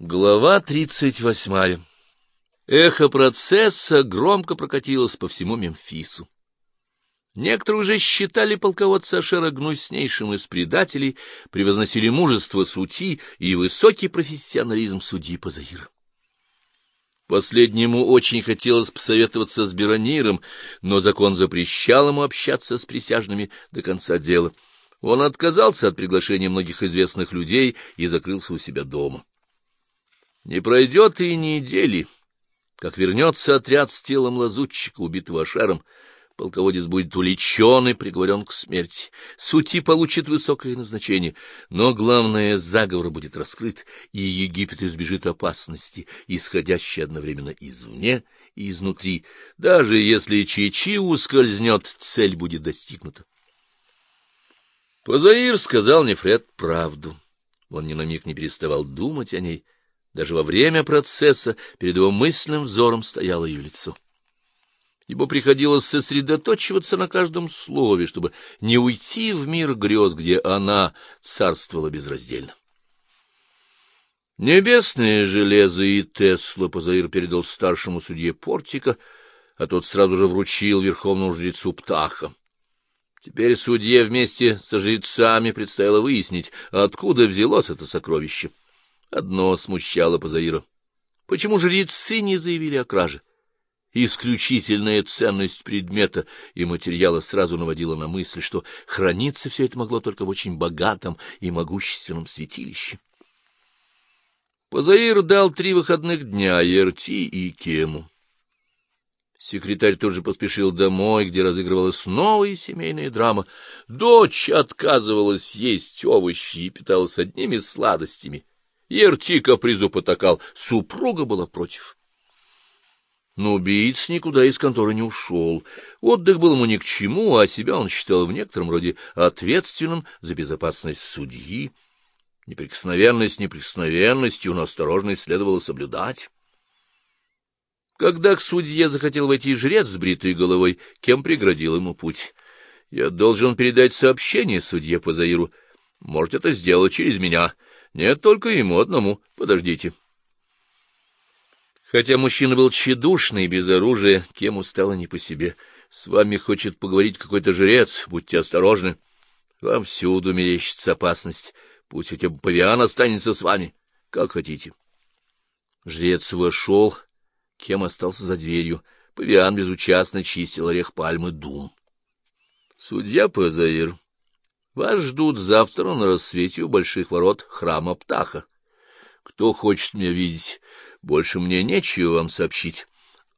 Глава тридцать восьмая Эхо процесса громко прокатилось по всему Мемфису. Некоторые уже считали полководца Ашера гнуснейшим из предателей, превозносили мужество сути и высокий профессионализм судьи Пазаира. Последнему очень хотелось посоветоваться с Берониром, но закон запрещал ему общаться с присяжными до конца дела. Он отказался от приглашения многих известных людей и закрылся у себя дома. Не пройдет и недели, как вернется отряд с телом лазутчика, убитого Ашером, полководец будет уличен и приговорен к смерти. Сути получит высокое назначение, но главное, заговор будет раскрыт, и Египет избежит опасности, исходящей одновременно извне и изнутри. Даже если Чичи ускользнет, цель будет достигнута. Позаир сказал Нефред правду. Он ни на миг не переставал думать о ней, даже во время процесса перед его мысленным взором стояло ее лицо. Ибо приходилось сосредоточиваться на каждом слове, чтобы не уйти в мир грез, где она царствовала безраздельно. Небесное железо и Тесла Позаир передал старшему судье Портика, а тот сразу же вручил верховному жрецу Птаха. Теперь судье вместе со жрецами предстояло выяснить, откуда взялось это сокровище — Одно смущало Пазаира. Почему жрецы не заявили о краже? Исключительная ценность предмета и материала сразу наводила на мысль, что храниться все это могло только в очень богатом и могущественном святилище. Пазаир дал три выходных дня Ерти и Кему. Секретарь тут же поспешил домой, где разыгрывалась новая семейная драма. Дочь отказывалась есть овощи и питалась одними сладостями — Ерти капризу потакал, супруга была против. Но убийц никуда из конторы не ушел. Отдых был ему ни к чему, а себя он считал в некотором роде ответственным за безопасность судьи. Неприкосновенность неприкосновенностью, но осторожность следовало соблюдать. Когда к судье захотел войти жрец с бритой головой, кем преградил ему путь? Я должен передать сообщение судье по Заиру. Может, это сделать через меня. Нет, только ему одному. Подождите. Хотя мужчина был тщедушный, без оружия, кем устало не по себе. С вами хочет поговорить какой-то жрец, будьте осторожны. Вам всюду мерещится опасность. Пусть хотя бы павиан останется с вами, как хотите. Жрец вошел, кем остался за дверью. Павиан безучастно чистил орех пальмы дум. Судья Пазаир вас ждут завтра на рассвете у больших ворот храма Птаха. Кто хочет меня видеть, больше мне нечего вам сообщить.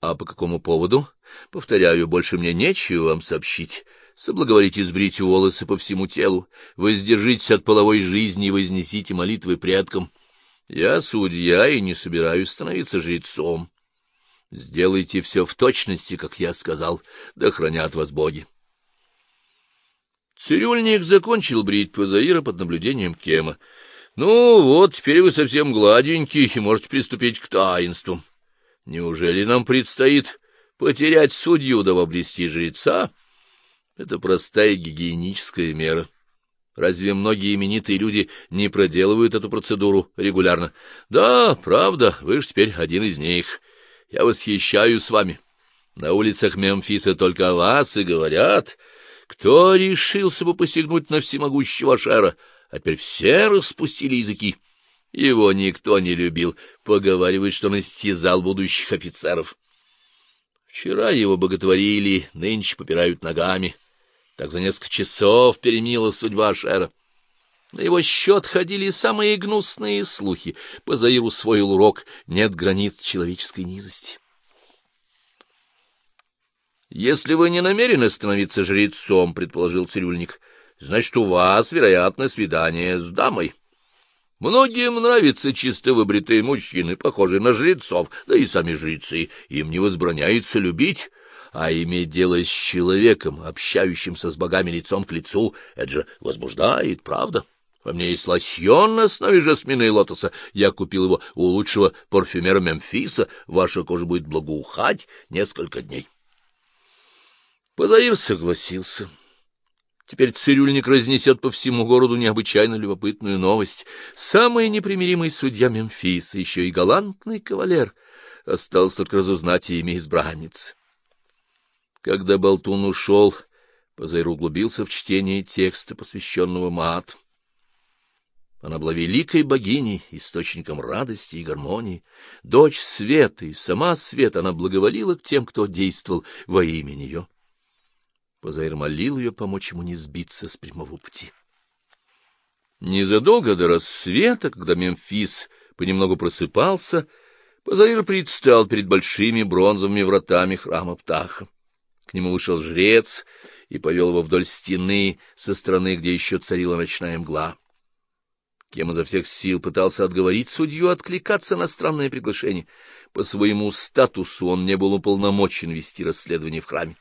А по какому поводу? Повторяю, больше мне нечего вам сообщить. Соблаговорите сбрить волосы по всему телу, воздержитесь от половой жизни и вознесите молитвы предкам. Я судья и не собираюсь становиться жрецом. Сделайте все в точности, как я сказал, да хранят вас боги. Цирюльник закончил брить Пазаира под наблюдением Кема. — Ну вот, теперь вы совсем гладенький и можете приступить к таинству. Неужели нам предстоит потерять судью да обрести жреца? Это простая гигиеническая мера. Разве многие именитые люди не проделывают эту процедуру регулярно? Да, правда, вы же теперь один из них. Я восхищаюсь вами. На улицах Мемфиса только о вас и говорят... Кто решился бы посягнуть на всемогущего Шара? А теперь все распустили языки. Его никто не любил, поговаривает, что он истязал будущих офицеров. Вчера его боготворили, нынче попирают ногами. Так за несколько часов переменила судьба Шера. На его счет ходили самые гнусные слухи. По Заиру усвоил урок «нет границ человеческой низости». — Если вы не намерены становиться жрецом, — предположил цирюльник, — значит, у вас, вероятно, свидание с дамой. Многим нравятся чисто выбритые мужчины, похожие на жрецов, да и сами жрецы. Им не возбраняется любить, а иметь дело с человеком, общающимся с богами лицом к лицу, это же возбуждает, правда? Во мне есть лосьон на основе жасмина и лотоса. Я купил его у лучшего парфюмера Мемфиса. Ваша кожа будет благоухать несколько дней. Позаир согласился. Теперь цирюльник разнесет по всему городу необычайно любопытную новость. Самый непримиримый судья Мемфиса, еще и галантный кавалер, осталось только разузнать имя избранницы. Когда Болтун ушел, Позаир углубился в чтение текста, посвященного Маат. Она была великой богиней, источником радости и гармонии, дочь света, и сама свет она благоволила к тем, кто действовал во имя нее. Позаир молил ее помочь ему не сбиться с прямого пути. Незадолго до рассвета, когда Мемфис понемногу просыпался, Позаир предстал перед большими бронзовыми вратами храма Птаха. К нему вышел жрец и повел его вдоль стены со стороны, где еще царила ночная мгла. Кем изо всех сил пытался отговорить судью откликаться на странное приглашение. По своему статусу он не был уполномочен вести расследование в храме.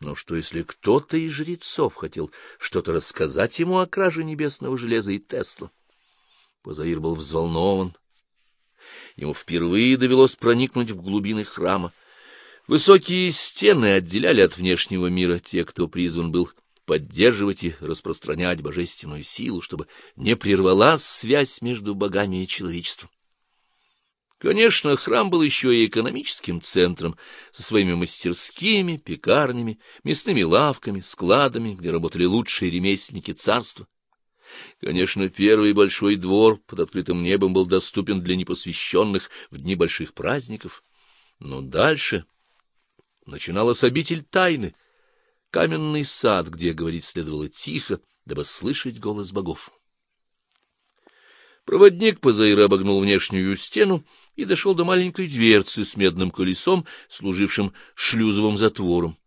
Но что, если кто-то из жрецов хотел что-то рассказать ему о краже небесного железа и Тесла? Позаир был взволнован. Ему впервые довелось проникнуть в глубины храма. Высокие стены отделяли от внешнего мира те, кто призван был поддерживать и распространять божественную силу, чтобы не прервалась связь между богами и человечеством. Конечно, храм был еще и экономическим центром, со своими мастерскими, пекарнями, мясными лавками, складами, где работали лучшие ремесленники царства. Конечно, первый большой двор под открытым небом был доступен для непосвященных в дни больших праздников. Но дальше начиналась обитель тайны, каменный сад, где говорить следовало тихо, дабы слышать голос богов. Проводник Пазаира обогнул внешнюю стену и дошел до маленькой дверцы с медным колесом, служившим шлюзовым затвором.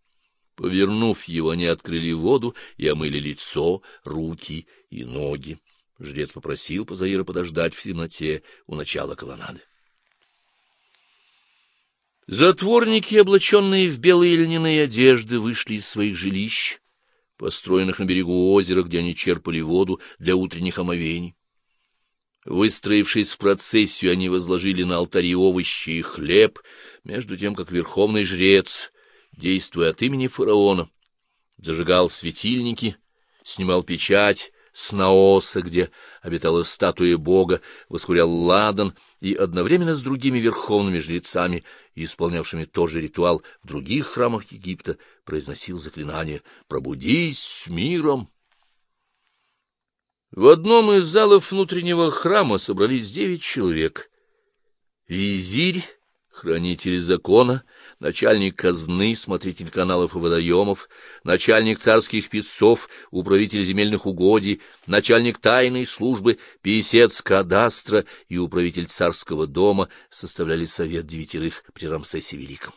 Повернув его, они открыли воду и омыли лицо, руки и ноги. Жрец попросил Пазаира подождать в темноте у начала колоннады. Затворники, облаченные в белые льняные одежды, вышли из своих жилищ, построенных на берегу озера, где они черпали воду для утренних омовений. Выстроившись в процессию, они возложили на алтари овощи и хлеб, между тем, как верховный жрец, действуя от имени фараона, зажигал светильники, снимал печать с Наоса, где обитала статуя бога, воскурял ладан и одновременно с другими верховными жрецами, исполнявшими тот же ритуал в других храмах Египта, произносил заклинание «Пробудись с миром!» В одном из залов внутреннего храма собрались девять человек. Визирь, хранитель закона, начальник казны, смотритель каналов и водоемов, начальник царских писцов, управитель земельных угодий, начальник тайной службы, писец кадастра и управитель царского дома составляли совет девятерых при Рамсесе Великом.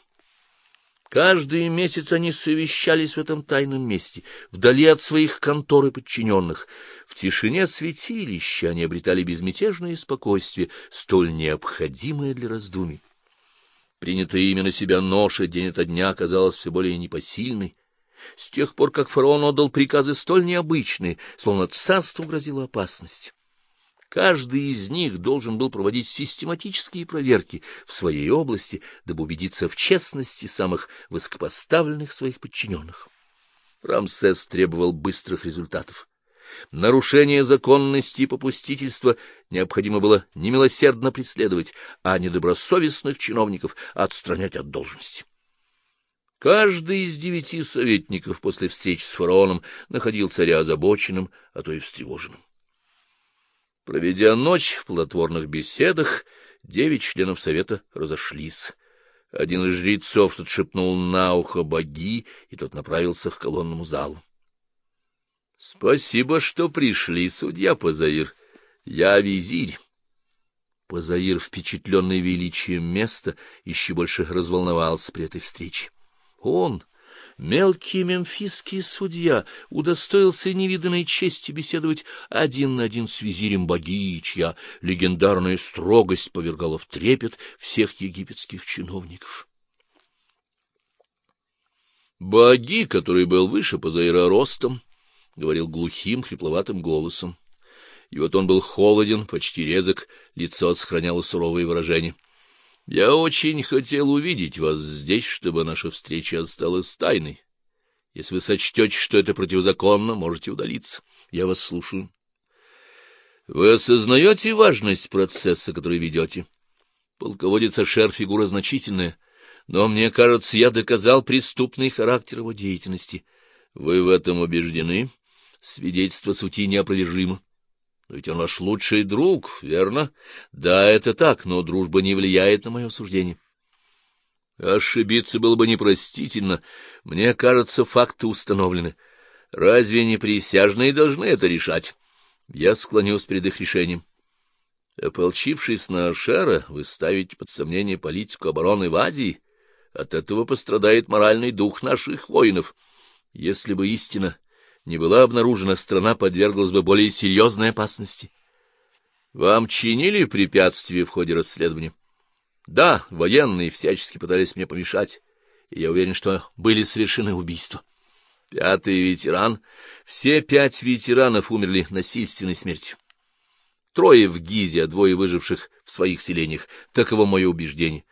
Каждый месяц они совещались в этом тайном месте, вдали от своих контор и подчиненных. В тишине святилища они обретали безмятежное спокойствие, столь необходимое для раздумий. Принятая ими на себя ноша день ото дня казалась все более непосильной. С тех пор, как фараон отдал приказы столь необычные, словно царству грозила опасность. Каждый из них должен был проводить систематические проверки в своей области, дабы убедиться в честности самых высокопоставленных своих подчиненных. Рамсес требовал быстрых результатов. Нарушение законности и попустительства необходимо было немилосердно преследовать, а недобросовестных чиновников отстранять от должности. Каждый из девяти советников после встречи с фараоном находил царя озабоченным, а то и встревоженным. Проведя ночь в плодотворных беседах, девять членов совета разошлись. Один из жрецов что-то шепнул на ухо боги, и тот направился к колонному залу. — Спасибо, что пришли, судья Пазаир. Я визирь. Пазаир, впечатленный величием места, еще больше разволновался при этой встрече. Он Мелкий мемфисский судья удостоился невиданной чести беседовать один на один с визирем богини, чья легендарная строгость повергала в трепет всех египетских чиновников. Боги, который был выше Пазаира ростом, говорил глухим, хрипловатым голосом. И вот он был холоден, почти резок, лицо сохраняло суровые выражения. Я очень хотел увидеть вас здесь, чтобы наша встреча осталась тайной. Если вы сочтете, что это противозаконно, можете удалиться. Я вас слушаю. Вы осознаете важность процесса, который ведете? Полководец Ашер — фигура значительная, но, мне кажется, я доказал преступный характер его деятельности. Вы в этом убеждены? Свидетельство сути неопровержимо. Но ведь он ваш лучший друг, верно? Да, это так, но дружба не влияет на мое суждение. Ошибиться было бы непростительно. Мне кажется, факты установлены. Разве не присяжные должны это решать? Я склонюсь перед их решением. Ополчившись на Ашера, вы ставите под сомнение политику обороны в Азии. От этого пострадает моральный дух наших воинов. Если бы истина не была обнаружена, страна подверглась бы более серьезной опасности. Вам чинили препятствия в ходе расследования? Да, военные всячески пытались мне помешать, и я уверен, что были совершены убийства. Пятый ветеран. Все пять ветеранов умерли насильственной смертью. Трое в Гизе, а двое выживших в своих селениях. Таково мое убеждение.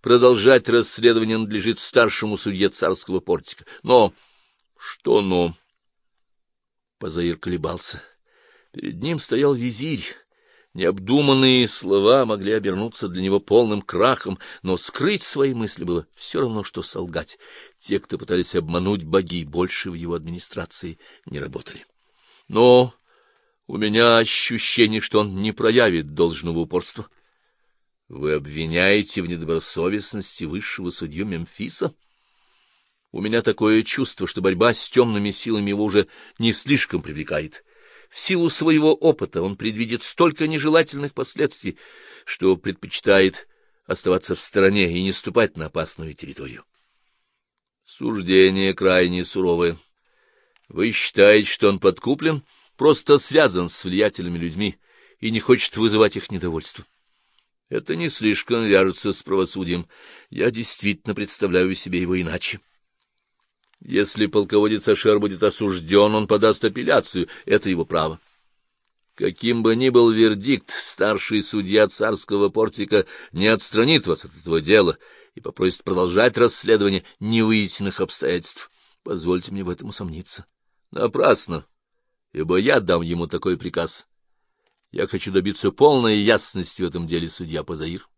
Продолжать расследование надлежит старшему судье царского портика. Но... Что но? Позаир колебался. Перед ним стоял визирь. Необдуманные слова могли обернуться для него полным крахом, но скрыть свои мысли было все равно, что солгать. Те, кто пытались обмануть боги, больше в его администрации не работали. Но у меня ощущение, что он не проявит должного упорства. Вы обвиняете в недобросовестности высшего судью Мемфиса? У меня такое чувство, что борьба с темными силами его уже не слишком привлекает. В силу своего опыта он предвидит столько нежелательных последствий, что предпочитает оставаться в стороне и не ступать на опасную территорию. Суждение крайне суровое. Вы считаете, что он подкуплен, просто связан с влиятельными людьми и не хочет вызывать их недовольство? Это не слишком вяжется с правосудием. Я действительно представляю себе его иначе. Если полководец Ашер будет осужден, он подаст апелляцию, это его право. Каким бы ни был вердикт, старший судья царского портика не отстранит вас от этого дела и попросит продолжать расследование невыясненных обстоятельств. Позвольте мне в этом усомниться. Напрасно, ибо я дам ему такой приказ. Я хочу добиться полной ясности в этом деле, судья Пазаир.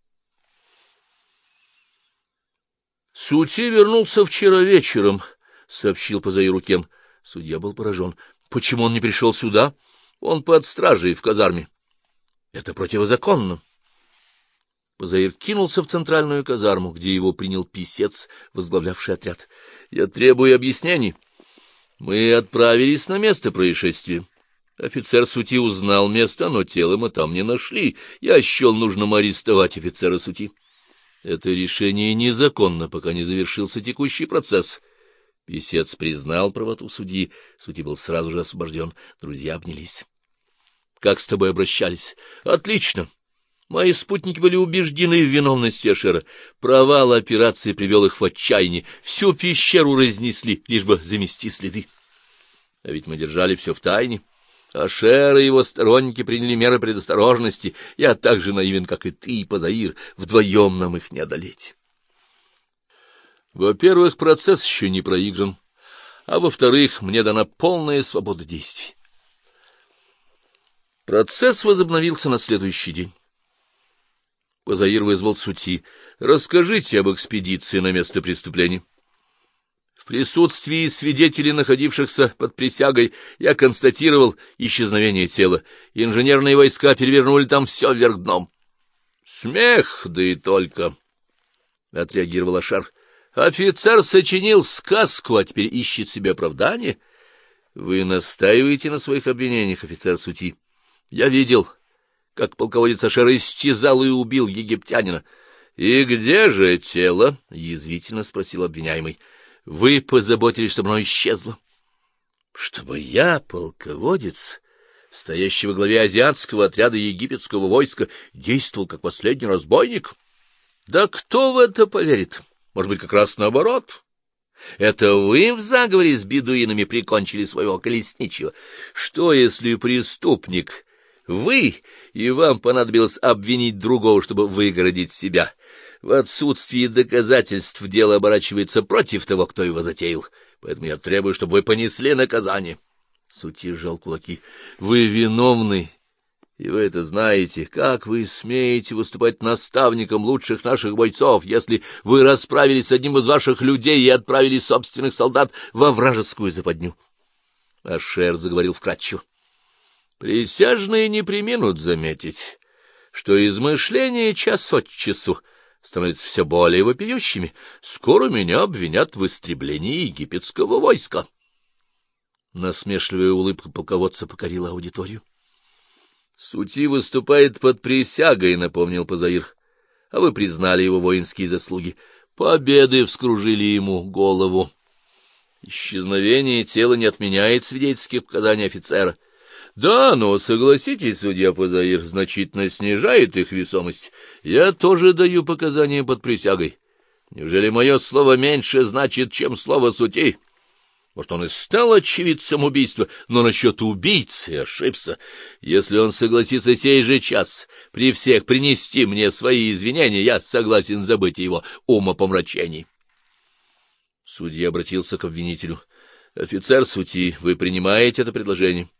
Сути вернулся вчера вечером —— сообщил Позаиру Кем. Судья был поражен. — Почему он не пришел сюда? Он под стражей в казарме. — Это противозаконно. Позаир кинулся в центральную казарму, где его принял писец, возглавлявший отряд. — Я требую объяснений. Мы отправились на место происшествия. Офицер Сути узнал место, но тело мы там не нашли. Я счел нужным арестовать офицера Сути. Это решение незаконно, пока не завершился текущий процесс. Песец признал правоту судьи, судья был сразу же освобожден, друзья обнялись. — Как с тобой обращались? — Отлично. Мои спутники были убеждены в виновности Ашера. Провал операции привел их в отчаяние. Всю пещеру разнесли, лишь бы замести следы. А ведь мы держали все в тайне. Ашер и его сторонники приняли меры предосторожности. Я так же наивен, как и ты, Пазаир. Вдвоем нам их не одолеть. Во-первых, процесс еще не проигран, а во-вторых, мне дана полная свобода действий. Процесс возобновился на следующий день. Позаир вызвал сути. Расскажите об экспедиции на место преступления. В присутствии свидетелей, находившихся под присягой, я констатировал исчезновение тела. Инженерные войска перевернули там все вверх дном. — Смех, да и только! — отреагировал Ашар. Офицер сочинил сказку, а теперь ищет себе оправдание. Вы настаиваете на своих обвинениях, офицер Сути. Я видел, как полководец Ашер истязал и убил египтянина. — И где же тело? — язвительно спросил обвиняемый. — Вы позаботились, чтобы оно исчезло. — Чтобы я, полководец, стоящий во главе азиатского отряда египетского войска, действовал как последний разбойник? Да кто в это поверит? — может быть, как раз наоборот. Это вы в заговоре с бедуинами прикончили своего колесничего? Что, если преступник вы, и вам понадобилось обвинить другого, чтобы выгородить себя? В отсутствии доказательств дело оборачивается против того, кто его затеял. поэтому я требую, чтобы вы понесли наказание. Сути сжал кулаки. — Вы виновны, и вы это знаете. Как вы смеете выступать наставником лучших наших бойцов, если вы расправились с одним из ваших людей и отправили собственных солдат во вражескую западню? Ашер заговорил вкратчиво. — Присяжные не применут заметить, что измышления час от часу становятся все более вопиющими. Скоро меня обвинят в истреблении египетского войска. Насмешливая улыбка полководца покорила аудиторию. — Сути выступает под присягой, — напомнил Пазаир. — А вы признали его воинские заслуги. Победы вскружили ему голову. Исчезновение тела не отменяет свидетельских показаний офицера. Да, но, согласитесь, судья Пазаир, значительно снижает их весомость. Я тоже даю показания под присягой. Неужели мое слово меньше значит, чем слово сути? Может, он и стал очевидцем убийства, но насчет убийцы ошибся. Если он согласится сей же час при всех принести мне свои извинения, я согласен забыть его умопомрачений. Судья обратился к обвинителю. — Офицер сути, вы принимаете это предложение?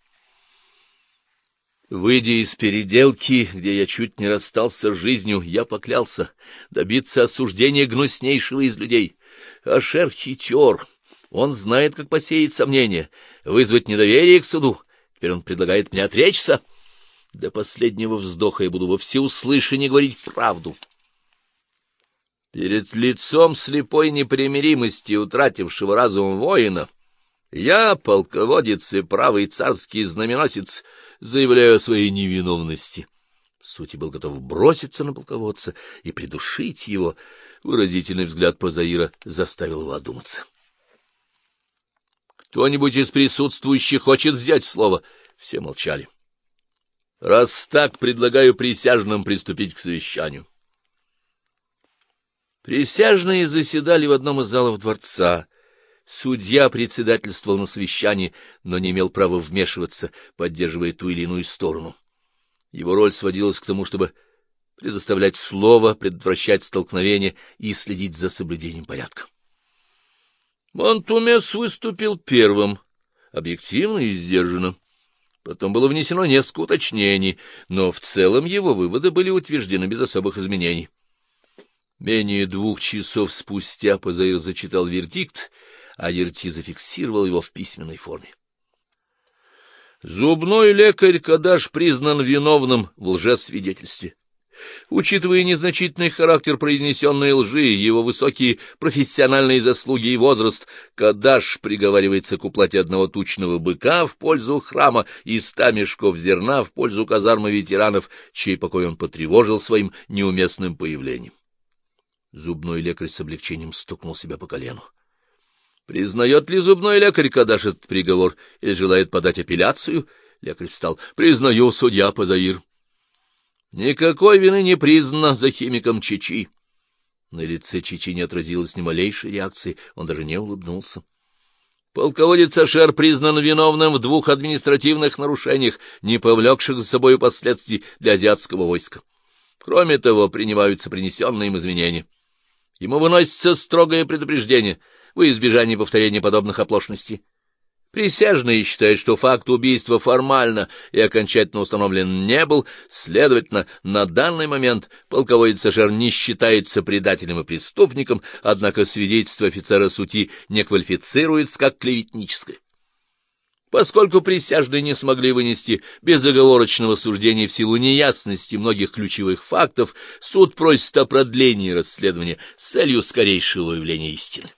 Выйдя из переделки, где я чуть не расстался с жизнью, я поклялся добиться осуждения гнуснейшего из людей. Ашер хитер. Он знает, как посеять сомнения, вызвать недоверие к суду. Теперь он предлагает мне отречься. До последнего вздоха я буду во всеуслышание говорить правду. Перед лицом слепой непримиримости, утратившего разум воина, я, полководец и правый царский знаменосец, заявляю о своей невиновности. Сути был готов броситься на полководца и придушить его. Выразительный взгляд Пазаира заставил его одуматься. Кто-нибудь из присутствующих хочет взять слово? Все молчали. Раз так, предлагаю присяжным приступить к совещанию. Присяжные заседали в одном из залов дворца. Судья председательствовал на совещании, но не имел права вмешиваться, поддерживая ту или иную сторону. Его роль сводилась к тому, чтобы предоставлять слово, предотвращать столкновения и следить за соблюдением порядка. Монтумес выступил первым, объективно и сдержанно. Потом было внесено несколько уточнений, но в целом его выводы были утверждены без особых изменений. Менее двух часов спустя Пазаир зачитал вердикт, а Ерти зафиксировал его в письменной форме. Зубной лекарь Кадаш признан виновным в лжесвидетельстве. Учитывая незначительный характер произнесенной лжи, его высокие профессиональные заслуги и возраст, Кадаш приговаривается к уплате одного тучного быка в пользу храма и ста мешков зерна в пользу казармы ветеранов, чей покой он потревожил своим неуместным появлением. Зубной лекарь с облегчением стукнул себя по колену. Признает ли зубной лекарь Кадаш этот приговор или желает подать апелляцию? Лекарь встал. Признаю, судья Пазаир. Никакой вины не признано за химиком Чичи. На лице Чичи не отразилось ни малейшей реакции, он даже не улыбнулся. Полководец Ашер признан виновным в двух административных нарушениях, не повлекших за собой последствий для азиатского войска. Кроме того, принимаются принесенные им изменения. Ему выносится строгое предупреждение во избежание повторения подобных оплошностей. Присяжные считают, что факт убийства формально и окончательно установлен не был, следовательно, на данный момент полковой Сашер не считается предателем и преступником, однако свидетельство офицера сути не квалифицируется как клеветническое. Поскольку присяжные не смогли вынести безоговорочного суждения в силу неясности многих ключевых фактов, суд просит о продлении расследования с целью скорейшего выявления истины.